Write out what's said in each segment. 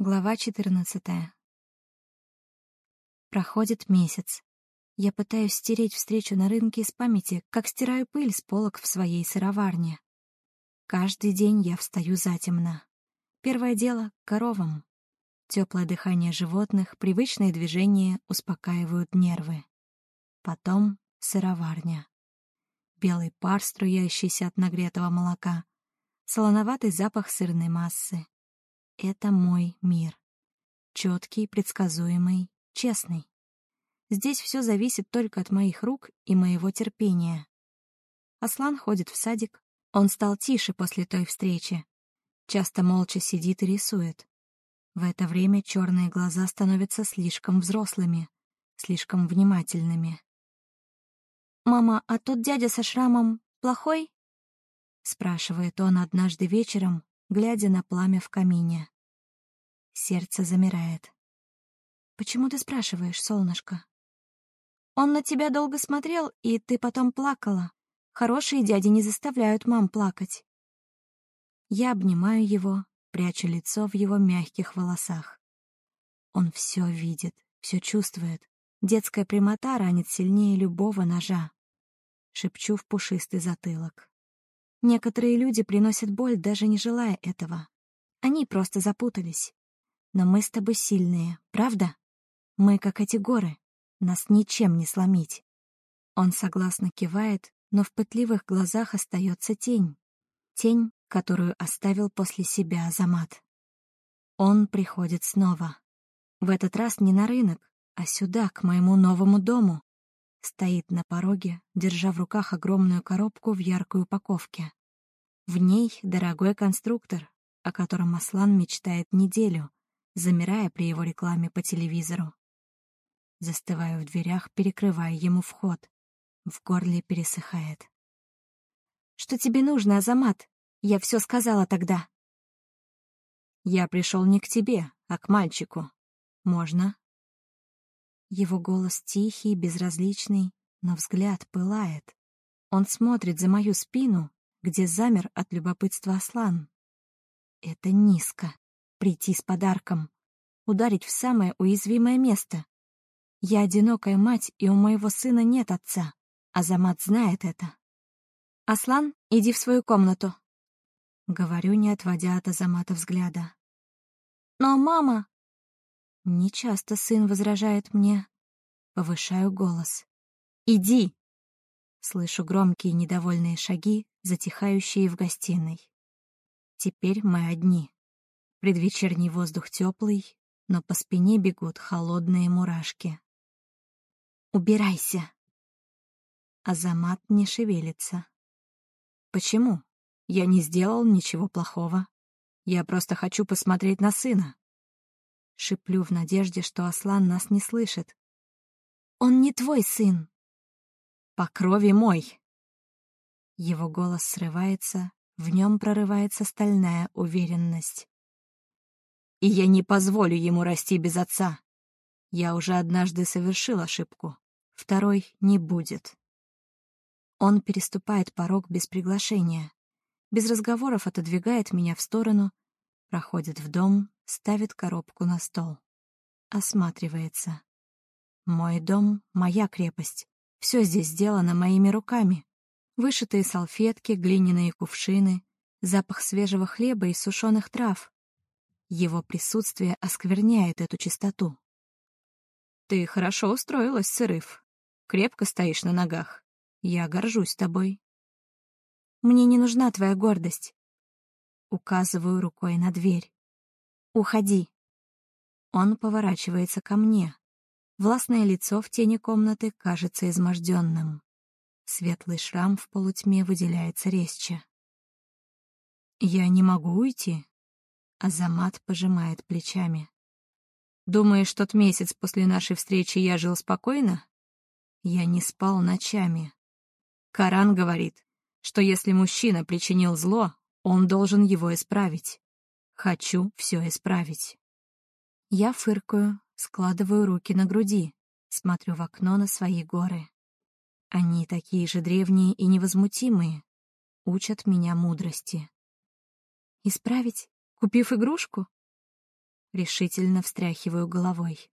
Глава 14. Проходит месяц. Я пытаюсь стереть встречу на рынке из памяти, как стираю пыль с полок в своей сыроварне. Каждый день я встаю затемно. Первое дело — коровам. Теплое дыхание животных, привычные движения успокаивают нервы. Потом сыроварня. Белый пар, струящийся от нагретого молока. Солоноватый запах сырной массы это мой мир. Четкий, предсказуемый, честный. Здесь все зависит только от моих рук и моего терпения. Аслан ходит в садик. Он стал тише после той встречи. Часто молча сидит и рисует. В это время черные глаза становятся слишком взрослыми, слишком внимательными. «Мама, а тот дядя со шрамом плохой?» — спрашивает он однажды вечером, глядя на пламя в камине. Сердце замирает. «Почему ты спрашиваешь, солнышко?» «Он на тебя долго смотрел, и ты потом плакала. Хорошие дяди не заставляют мам плакать». Я обнимаю его, прячу лицо в его мягких волосах. Он все видит, все чувствует. Детская прямота ранит сильнее любого ножа. Шепчу в пушистый затылок. Некоторые люди приносят боль, даже не желая этого. Они просто запутались. Но мы с тобой сильные, правда? Мы как эти горы. Нас ничем не сломить. Он согласно кивает, но в пытливых глазах остается тень. Тень, которую оставил после себя Азамат. Он приходит снова. В этот раз не на рынок, а сюда, к моему новому дому стоит на пороге, держа в руках огромную коробку в яркой упаковке. В ней дорогой конструктор, о котором Аслан мечтает неделю, замирая при его рекламе по телевизору. Застываю в дверях, перекрывая ему вход. В горле пересыхает. «Что тебе нужно, Азамат? Я все сказала тогда». «Я пришел не к тебе, а к мальчику. Можно?» Его голос тихий, безразличный, но взгляд пылает. Он смотрит за мою спину, где замер от любопытства Аслан. Это низко. Прийти с подарком. Ударить в самое уязвимое место. Я одинокая мать, и у моего сына нет отца. Азамат знает это. «Аслан, иди в свою комнату», — говорю, не отводя от Азамата взгляда. «Но мама...» Нечасто сын возражает мне. Повышаю голос. «Иди!» Слышу громкие недовольные шаги, затихающие в гостиной. Теперь мы одни. Предвечерний воздух теплый, но по спине бегут холодные мурашки. «Убирайся!» Азамат не шевелится. «Почему? Я не сделал ничего плохого. Я просто хочу посмотреть на сына». Шиплю в надежде, что Аслан нас не слышит. «Он не твой сын!» «По крови мой!» Его голос срывается, в нем прорывается стальная уверенность. «И я не позволю ему расти без отца. Я уже однажды совершил ошибку. Второй не будет». Он переступает порог без приглашения. Без разговоров отодвигает меня в сторону, проходит в дом, ставит коробку на стол. Осматривается. Мой дом — моя крепость. Все здесь сделано моими руками. Вышитые салфетки, глиняные кувшины, запах свежего хлеба и сушеных трав. Его присутствие оскверняет эту чистоту. «Ты хорошо устроилась, Сырыв. Крепко стоишь на ногах. Я горжусь тобой». «Мне не нужна твоя гордость». Указываю рукой на дверь. «Уходи». Он поворачивается ко мне. Властное лицо в тени комнаты кажется изможденным. Светлый шрам в полутьме выделяется резче. «Я не могу уйти?» Азамат пожимает плечами. «Думаешь, тот месяц после нашей встречи я жил спокойно? Я не спал ночами. Коран говорит, что если мужчина причинил зло, он должен его исправить. Хочу все исправить». Я фыркаю, складываю руки на груди, смотрю в окно на свои горы. Они такие же древние и невозмутимые, учат меня мудрости. Исправить, купив игрушку? решительно встряхиваю головой.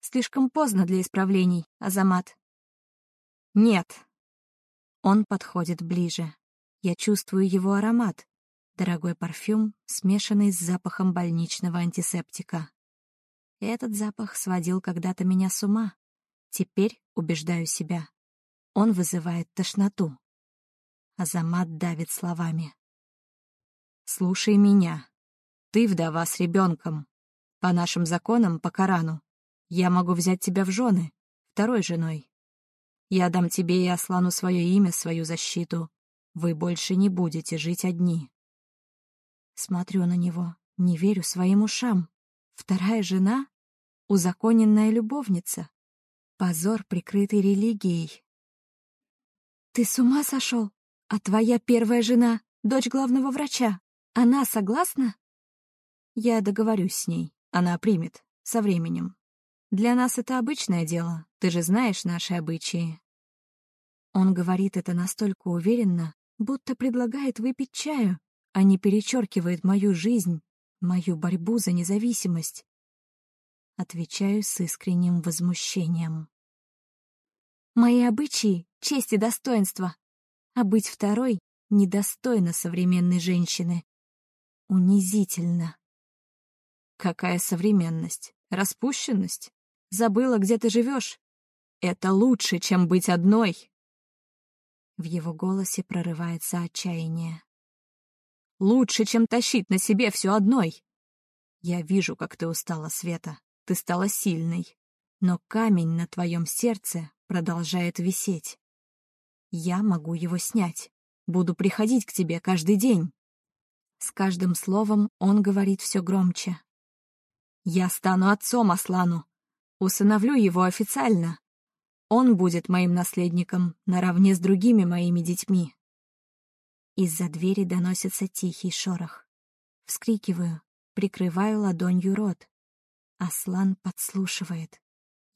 Слишком поздно для исправлений, Азамат. Нет. Он подходит ближе. Я чувствую его аромат. Дорогой парфюм, смешанный с запахом больничного антисептика. Этот запах сводил когда-то меня с ума. Теперь убеждаю себя. Он вызывает тошноту. Азамат давит словами. «Слушай меня. Ты вдова с ребенком. По нашим законам, по Корану, я могу взять тебя в жены, второй женой. Я дам тебе и Аслану свое имя, свою защиту. Вы больше не будете жить одни». Смотрю на него, не верю своим ушам. Вторая жена? Узаконенная любовница? Позор, прикрытый религией. «Ты с ума сошел?» А твоя первая жена, дочь главного врача, она согласна? Я договорюсь с ней. Она примет. Со временем. Для нас это обычное дело. Ты же знаешь наши обычаи. Он говорит это настолько уверенно, будто предлагает выпить чаю, а не перечеркивает мою жизнь, мою борьбу за независимость. Отвечаю с искренним возмущением. Мои обычаи — честь и достоинство а быть второй недостойно современной женщины. Унизительно. Какая современность? Распущенность? Забыла, где ты живешь? Это лучше, чем быть одной. В его голосе прорывается отчаяние. Лучше, чем тащить на себе все одной. Я вижу, как ты устала, Света. Ты стала сильной. Но камень на твоем сердце продолжает висеть. Я могу его снять. Буду приходить к тебе каждый день. С каждым словом он говорит все громче. Я стану отцом Аслану. Усыновлю его официально. Он будет моим наследником наравне с другими моими детьми. Из-за двери доносится тихий шорох. Вскрикиваю, прикрываю ладонью рот. Аслан подслушивает.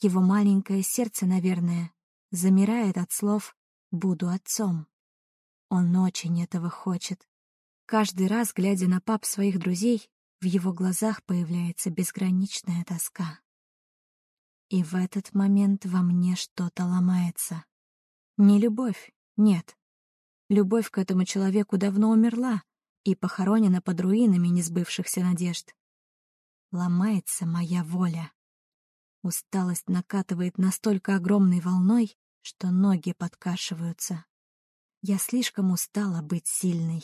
Его маленькое сердце, наверное, замирает от слов буду отцом. Он очень этого хочет. Каждый раз, глядя на пап своих друзей, в его глазах появляется безграничная тоска. И в этот момент во мне что-то ломается. Не любовь, нет. Любовь к этому человеку давно умерла и похоронена под руинами несбывшихся надежд. Ломается моя воля. Усталость накатывает настолько огромной волной, что ноги подкашиваются. Я слишком устала быть сильной.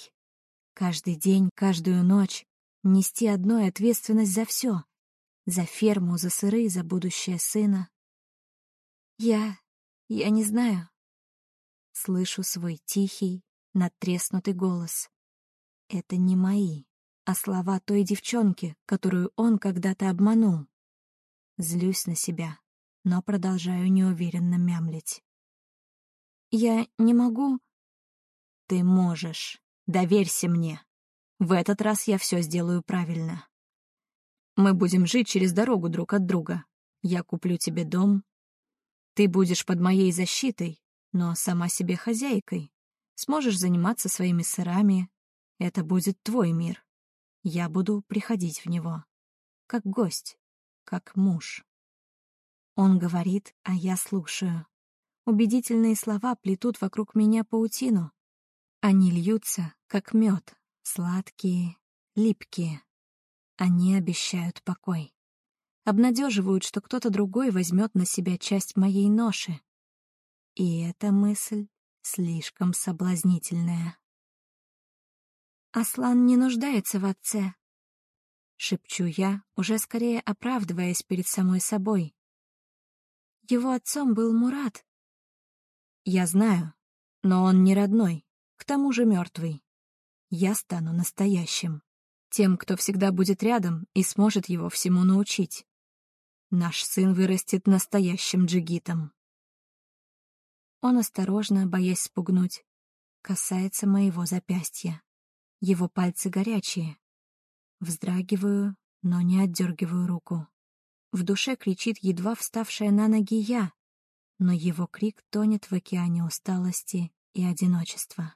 Каждый день, каждую ночь нести одной ответственность за все. За ферму, за сыры, за будущее сына. Я... я не знаю. Слышу свой тихий, надтреснутый голос. Это не мои, а слова той девчонки, которую он когда-то обманул. Злюсь на себя, но продолжаю неуверенно мямлить. Я не могу... Ты можешь. Доверься мне. В этот раз я все сделаю правильно. Мы будем жить через дорогу друг от друга. Я куплю тебе дом. Ты будешь под моей защитой, но сама себе хозяйкой. Сможешь заниматься своими сырами. Это будет твой мир. Я буду приходить в него. Как гость, как муж. Он говорит, а я слушаю. Убедительные слова плетут вокруг меня паутину. Они льются, как мед, сладкие, липкие. Они обещают покой. Обнадеживают, что кто-то другой возьмет на себя часть моей ноши. И эта мысль слишком соблазнительная. «Аслан не нуждается в отце», — шепчу я, уже скорее оправдываясь перед самой собой. Его отцом был Мурат, я знаю, но он не родной, к тому же мертвый. Я стану настоящим. Тем, кто всегда будет рядом и сможет его всему научить. Наш сын вырастет настоящим джигитом. Он осторожно, боясь спугнуть, касается моего запястья. Его пальцы горячие. Вздрагиваю, но не отдергиваю руку. В душе кричит едва вставшая на ноги я, но его крик тонет в океане усталости и одиночества.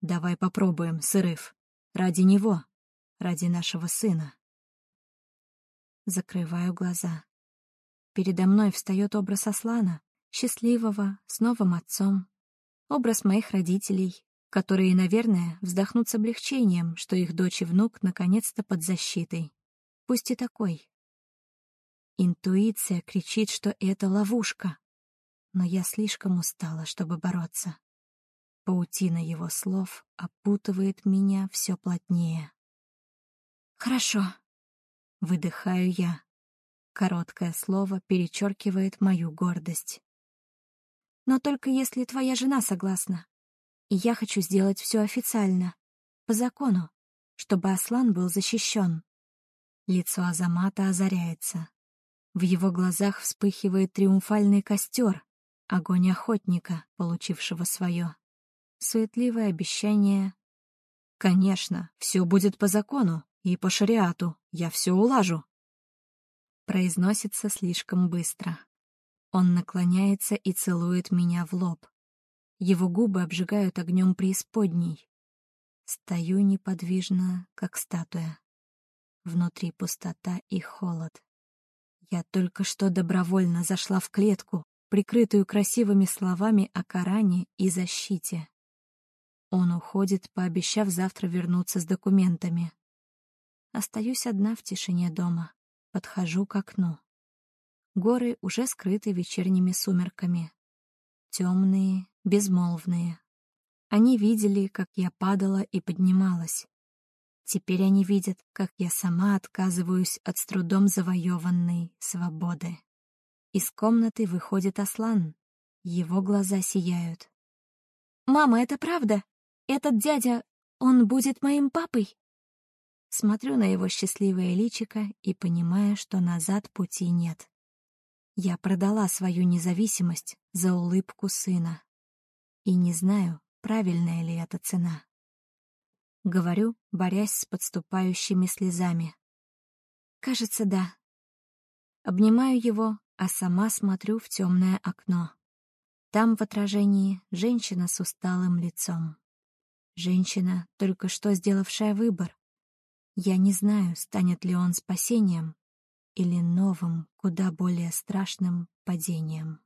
«Давай попробуем, Сырыв. Ради него, ради нашего сына. закрываю глаза. Передо мной встает образ Аслана, счастливого, с новым отцом. Образ моих родителей, которые, наверное, вздохнут с облегчением, что их дочь и внук наконец-то под защитой. Пусть и такой. Интуиция кричит, что это ловушка. Но я слишком устала, чтобы бороться. Паутина его слов опутывает меня все плотнее. «Хорошо», — выдыхаю я. Короткое слово перечеркивает мою гордость. «Но только если твоя жена согласна. И я хочу сделать все официально, по закону, чтобы Аслан был защищен». Лицо Азамата озаряется. В его глазах вспыхивает триумфальный костер, огонь охотника, получившего свое. Суетливое обещание. «Конечно, все будет по закону и по шариату, я все улажу». Произносится слишком быстро. Он наклоняется и целует меня в лоб. Его губы обжигают огнем преисподней. Стою неподвижно, как статуя. Внутри пустота и холод. Я только что добровольно зашла в клетку, прикрытую красивыми словами о Коране и защите. Он уходит, пообещав завтра вернуться с документами. Остаюсь одна в тишине дома. Подхожу к окну. Горы уже скрыты вечерними сумерками. Темные, безмолвные. Они видели, как я падала и поднималась. Теперь они видят, как я сама отказываюсь от с трудом завоеванной свободы. Из комнаты выходит Аслан. Его глаза сияют. «Мама, это правда? Этот дядя, он будет моим папой?» Смотрю на его счастливое личико и понимаю, что назад пути нет. Я продала свою независимость за улыбку сына. И не знаю, правильная ли это цена. Говорю, борясь с подступающими слезами. Кажется, да. Обнимаю его, а сама смотрю в темное окно. Там в отражении женщина с усталым лицом. Женщина, только что сделавшая выбор. Я не знаю, станет ли он спасением или новым, куда более страшным падением.